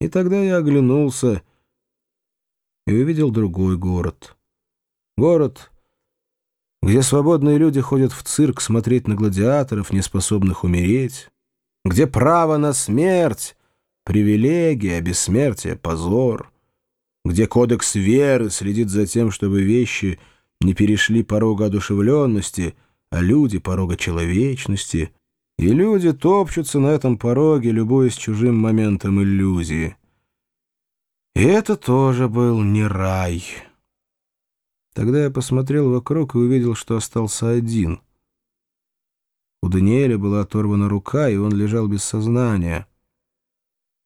И тогда я оглянулся и увидел другой город. Город, где свободные люди ходят в цирк смотреть на гладиаторов, неспособных умереть, где право на смерть — привилегия, бессмертие — позор, где кодекс веры следит за тем, чтобы вещи не перешли порога одушевленности, а люди — порога человечности — и люди топчутся на этом пороге, любуясь чужим моментом иллюзии. И это тоже был не рай. Тогда я посмотрел вокруг и увидел, что остался один. У Даниэля была оторвана рука, и он лежал без сознания.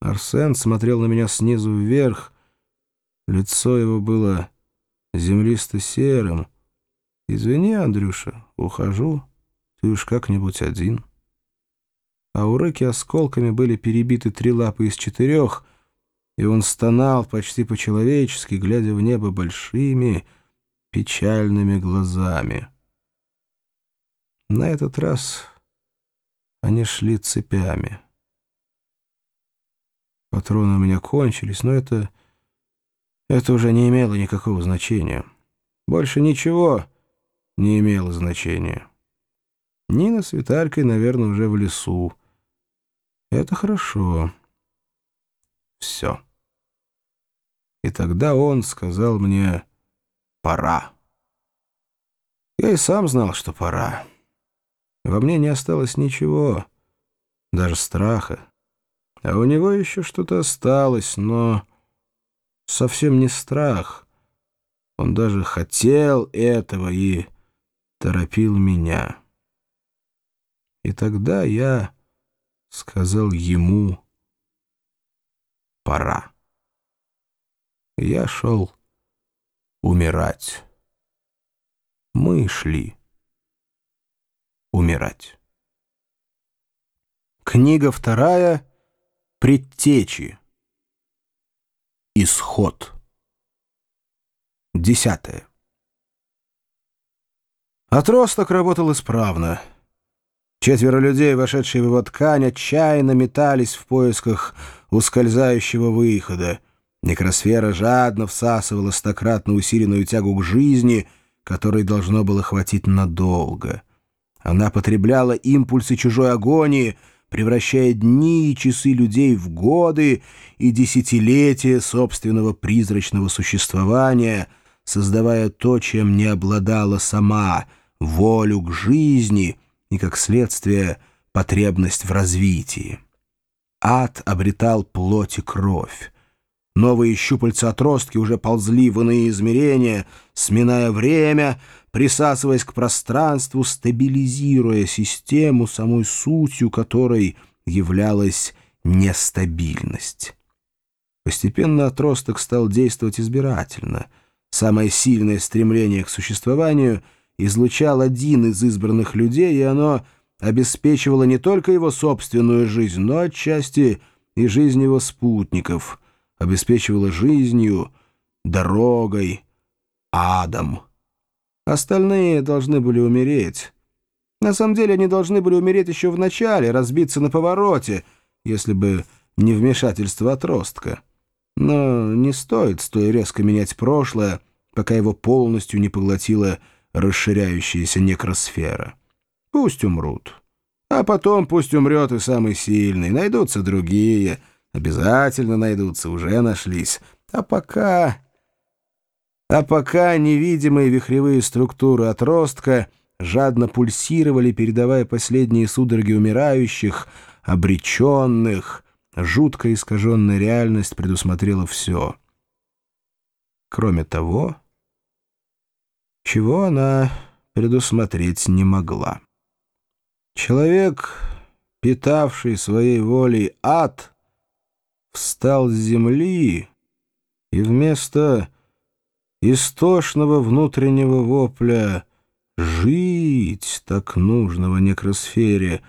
Арсен смотрел на меня снизу вверх. Лицо его было землисто-серым. «Извини, Андрюша, ухожу. Ты уж как-нибудь один» а у Рыки осколками были перебиты три лапы из четырех, и он стонал почти по-человечески, глядя в небо большими, печальными глазами. На этот раз они шли цепями. Патроны у меня кончились, но это... это уже не имело никакого значения. Больше ничего не имело значения. Нина с Виталькой, наверное, уже в лесу. Это хорошо. Все. И тогда он сказал мне «пора». Я и сам знал, что пора. Во мне не осталось ничего, даже страха. А у него еще что-то осталось, но совсем не страх. Он даже хотел этого и торопил меня. И тогда я сказал ему «пора». Я шел умирать. Мы шли умирать. Книга вторая «Предтечи». Исход. Десятое. Отросток работал исправно. Четверо людей, вошедшие в его ткань, отчаянно метались в поисках ускользающего выхода. Некросфера жадно всасывала стократно усиленную тягу к жизни, которой должно было хватить надолго. Она потребляла импульсы чужой агонии, превращая дни и часы людей в годы и десятилетия собственного призрачного существования, создавая то, чем не обладала сама, волю к жизни — и, как следствие, потребность в развитии. Ад обретал плоть и кровь. Новые щупальца-отростки уже ползли в иные измерения, сминая время, присасываясь к пространству, стабилизируя систему, самой сутью которой являлась нестабильность. Постепенно отросток стал действовать избирательно. Самое сильное стремление к существованию — излучал один из избранных людей, и оно обеспечивало не только его собственную жизнь, но отчасти и жизнь его спутников, обеспечивало жизнью, дорогой, адом. Остальные должны были умереть. На самом деле они должны были умереть еще в начале, разбиться на повороте, если бы не вмешательство отростка. Но не стоит столь резко менять прошлое, пока его полностью не поглотила расширяющаяся некросфера. Пусть умрут. А потом пусть умрет и самый сильный. Найдутся другие. Обязательно найдутся, уже нашлись. А пока... А пока невидимые вихревые структуры отростка жадно пульсировали, передавая последние судороги умирающих, обреченных, жутко искаженная реальность предусмотрела все. Кроме того чего она предусмотреть не могла. Человек, питавший своей волей ад, встал с земли и вместо истошного внутреннего вопля «жить» так нужного некросфере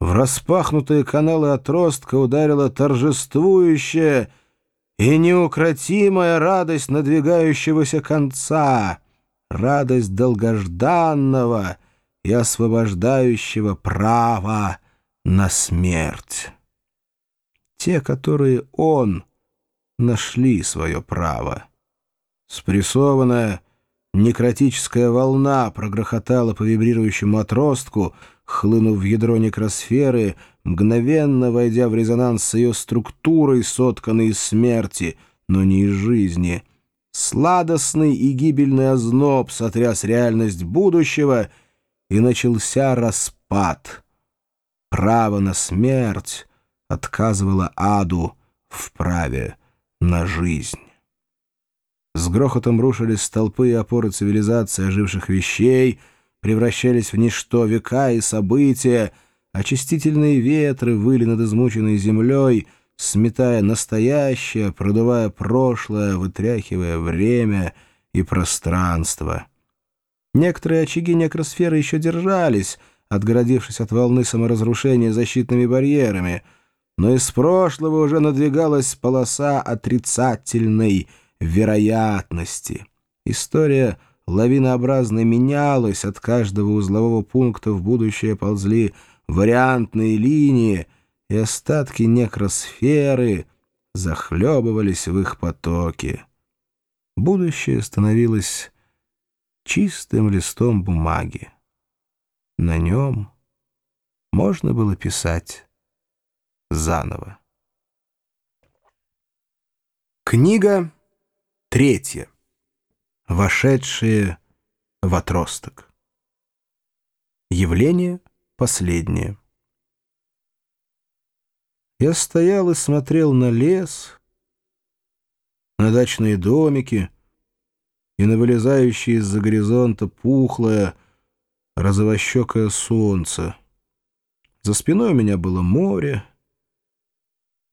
в распахнутые каналы отростка ударила торжествующая и неукротимая радость надвигающегося конца — радость долгожданного и освобождающего права на смерть. Те, которые он, нашли свое право. Спрессованная некротическая волна прогрохотала по вибрирующему отростку, хлынув в ядро некросферы, мгновенно войдя в резонанс с ее структурой, сотканной из смерти, но не из жизни. Сладостный и гибельный озноб сотряс реальность будущего, и начался распад. Право на смерть отказывало аду в праве на жизнь. С грохотом рушились столпы и опоры цивилизации оживших вещей, превращались в ничто века и события, очистительные ветры выли над измученной землей, сметая настоящее, продувая прошлое, вытряхивая время и пространство. Некоторые очаги некросферы еще держались, отгородившись от волны саморазрушения защитными барьерами, но из прошлого уже надвигалась полоса отрицательной — вероятности. История лавинообразно менялась, от каждого узлового пункта в будущее ползли вариантные линии, и остатки некросферы захлебывались в их потоке. Будущее становилось чистым листом бумаги. На нем можно было писать заново. Книга Третье. Вошедшие в отросток. Явление последнее. Я стоял и смотрел на лес, на дачные домики и на вылезающее из-за горизонта пухлое, розовощекое солнце. За спиной у меня было море,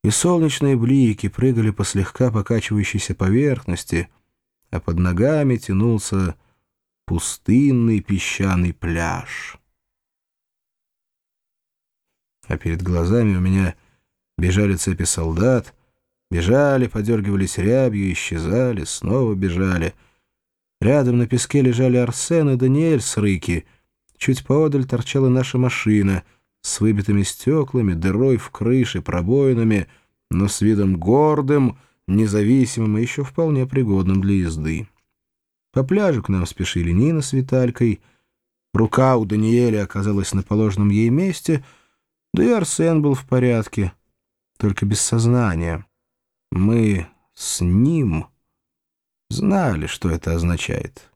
и солнечные блики прыгали по слегка покачивающейся поверхности, а под ногами тянулся пустынный песчаный пляж. А перед глазами у меня бежали цепи солдат, бежали, подергивались рябью, исчезали, снова бежали. Рядом на песке лежали Арсен и Даниэль с рыки. Чуть поодаль торчала наша машина — с выбитыми стеклами, дырой в крыше, пробоинами, но с видом гордым, независимым и еще вполне пригодным для езды. По пляжу к нам спешили Нина с Виталькой. Рука у Даниэля оказалась на положенном ей месте, да и Арсен был в порядке, только без сознания. Мы с ним знали, что это означает.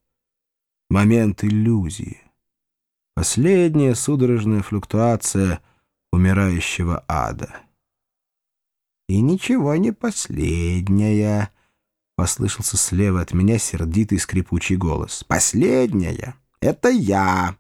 Момент иллюзии. Последняя судорожная флуктуация умирающего ада. «И ничего не последняя», — послышался слева от меня сердитый скрипучий голос. «Последняя — это я!»